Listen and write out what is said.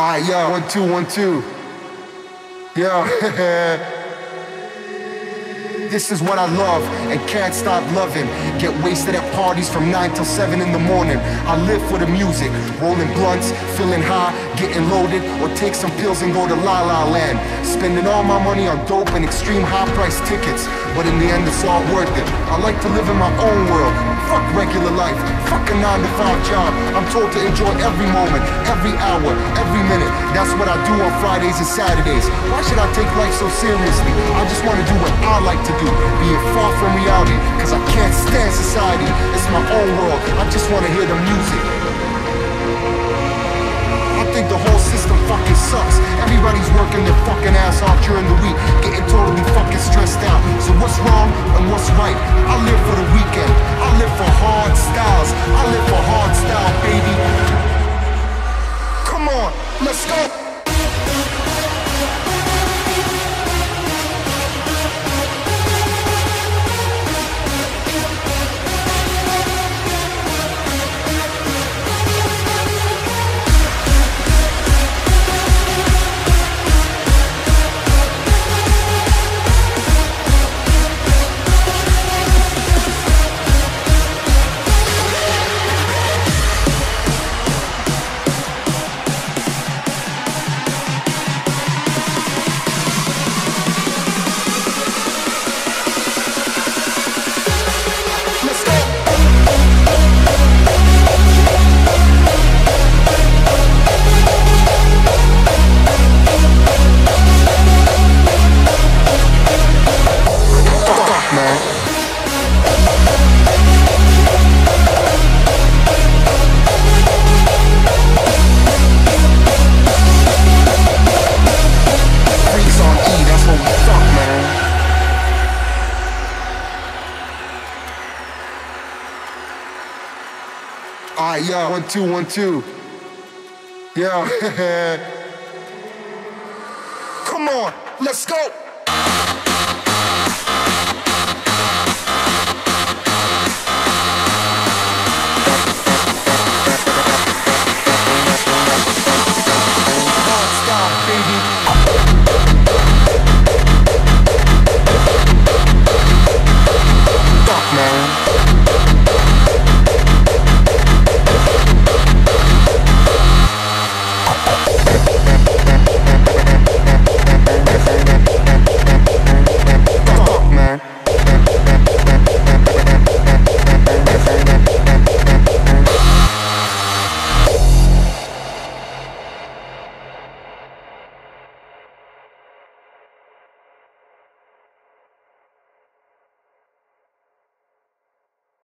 Alright, yo, one, two, one, two. Yo, this is what I love and can't stop loving. Get wasted at parties from 9 till 7 in the morning. I live for the music, rolling blunts, feeling high, getting loaded, or take some pills and go to La La Land. Spending all my money on dope and extreme high price tickets, but in the end it's all worth it. I like to live in my own world. Fuck regular life, fuck a 9 to 5 job. I'm told to enjoy every moment, every hour, every minute. That's what I do on Fridays and Saturdays. Why should I take life so seriously? I just want to do what I like to do, being far from reality, cause I can't stand society. It's my own world, I just want to hear the music. I think the whole system fucking sucks. Everybody's working their fucking ass off during the week, getting totally fucking stressed out. So what's wrong and what's right? I live for the weekend. I live for hard styles. I live for hard style, baby. Come on, let's go. Alright, yo, one, two, one, two. Yeah. come on, let's go.